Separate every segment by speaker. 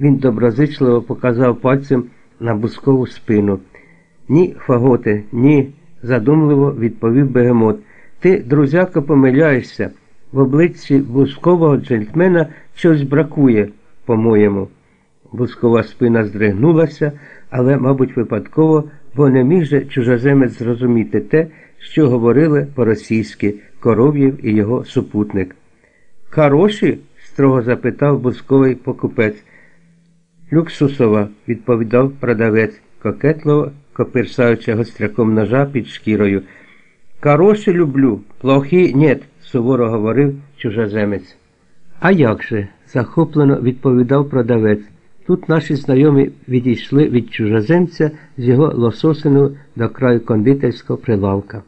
Speaker 1: він доброзичливо показав пальцем на бускову спину. Ні, фаготе, ні, задумливо відповів бегемот. Ти, друзяко, помиляєшся. В обличчі бускового джентльмена щось бракує, по-моєму. Бускова спина здригнулася, але, мабуть, випадково, бо не міг же чужоземець зрозуміти те, що говорили по-російськи Коров'єв і його супутник. Хороші? строго запитав бусковий покупець. Люксусова, відповідав продавець, кокетливо копирсаючи гостряком ножа під шкірою. Хороші люблю, плохі нет, суворо говорив чужоземець. А як же? захоплено відповідав продавець. Тут наші знайомі відійшли від чужоземця з його лососину до краю кондитерського прилавка.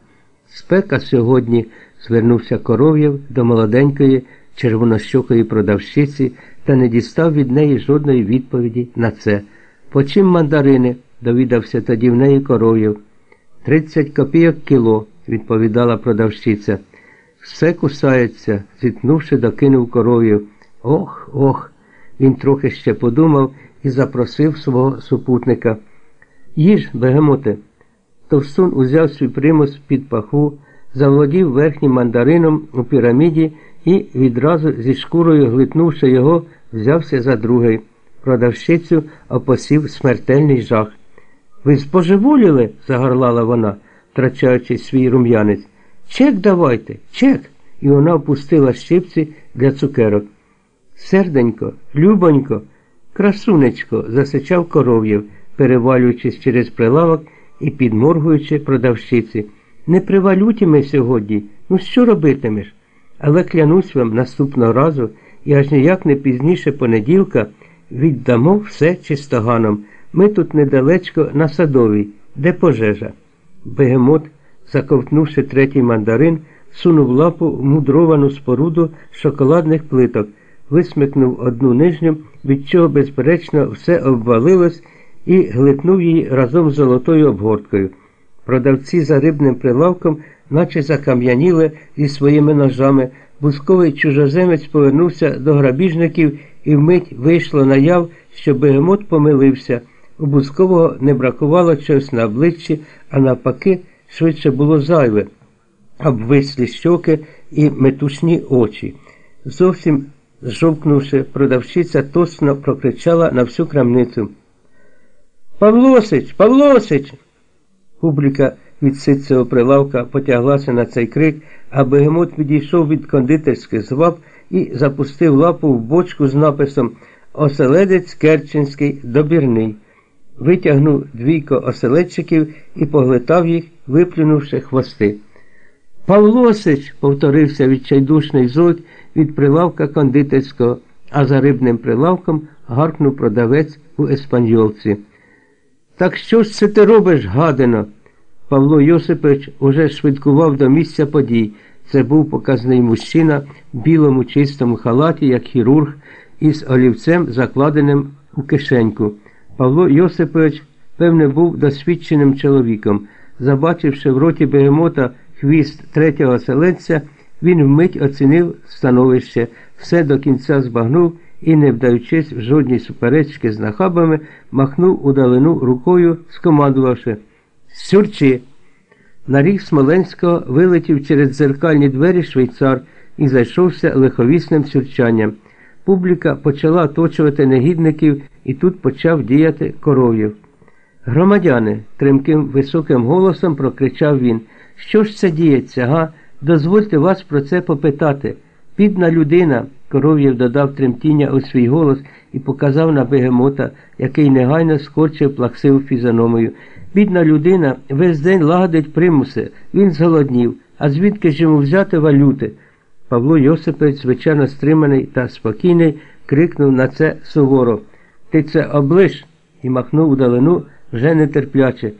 Speaker 1: Спека сьогодні звернувся коров'єв до молоденької червонощокої продавщиці та не дістав від неї жодної відповіді на це. По чим мандарини? довідався тоді в неї коров'єв. Тридцять копійок кіло, відповідала продавщиця. Все кусається, зітнувши, докинув коров'єв. Ох, ох. Він трохи ще подумав і запросив свого супутника. Їж, бегемоте. Товстун узяв свій примус під паху, заволодів верхнім мандарином у піраміді і відразу зі шкурою глитнувши його, взявся за другий. Продавщицю опосів смертельний жах. Ви споживоліли? загорлала вона, втрачаючи свій рум'янець. Чек давайте, чек. І вона опустила щипці для цукерок. Серденько, любонько, красунечко, засичав коров'єв, перевалюючись через прилавок і підморгуючи продавщиці. Не при ми сьогодні. Ну що робитимеш? Але клянусь вам наступного разу і аж ніяк не пізніше понеділка віддамо все чистоганом. Ми тут недалечко на садовій, де пожежа. Бегемот, заковтнувши третій мандарин, сунув лапу в мудровану споруду шоколадних плиток, висмикнув одну нижню, від чого, безперечно, все обвалилось і глитнув її разом з золотою обгорткою. Продавці за рибним прилавком, наче закам'яніли зі своїми ножами, бусковий чужоземець повернувся до грабіжників і вмить вийшло наяв, що бегемот помилився. У Бузкового не бракувало чогось на обличчі, а навпаки, швидше було зайве, обвислі щоки і метушні очі. Зовсім зжовкнувши, продавщиця тосно прокричала на всю крамницю. Павлосич, Павлосич! Публіка від ситцевого прилавка потяглася на цей крик, а бегемот відійшов від кондитерських зваб і запустив лапу в бочку з написом Оселедець Керченський добірний витягнув двійко оселедчиків і поглитав їх, виплюнувши хвости. Павлосич, повторився відчайдушний зойк від прилавка кондитерського, а за рибним прилавком гаркнув продавець у еспаньолці. Так що ж це ти робиш, гадино? Павло Йосипович уже швидкував до місця подій. Це був показний мужчина в білому чистому халаті, як хірург, із олівцем, закладеним у кишеньку. Павло Йосипович, певне, був досвідченим чоловіком. Забачивши в роті бегемота хвіст третього селенця, він вмить оцінив становище, все до кінця збагнув і, не вдаючись в жодній суперечки з нахабами, махнув удалину рукою, скомандувавши Сюрчи. На ріг Смоленського вилетів через дзеркальні двері швейцар і зайшовся лиховісним сюрчанням. Публіка почала оточувати негідників і тут почав діяти коров'їв. Громадяни, тремким високим голосом прокричав він. Що ж це діється, га? Дозвольте вас про це попитати. Підна людина, коров'єв додав тремтіння у свій голос і показав на бегемота, який негайно скорчив плаксиву фізономію. Бідна людина весь день лагодить примуси, він зголоднів, а звідки ж йому взяти валюти? Павло Йосипович, звичайно стриманий та спокійний, крикнув на це суворо. Ти це облиш і махнув удалину вже нетерпляче.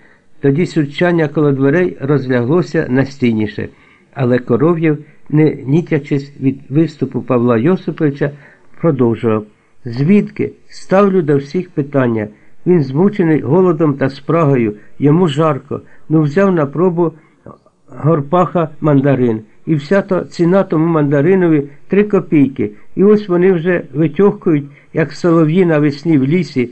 Speaker 1: Тоді сюрчання коло дверей розляглося настійніше, але коров'єв, не нітячись від виступу Павла Йосиповича, продовжував. Звідки? Ставлю до всіх питання. Він змучений голодом та спрагою, йому жарко, ну взяв на пробу горпаха мандарин і вся та ціна тому мандаринові три копійки. І ось вони вже витьохкують, як солов'ї навесні в лісі.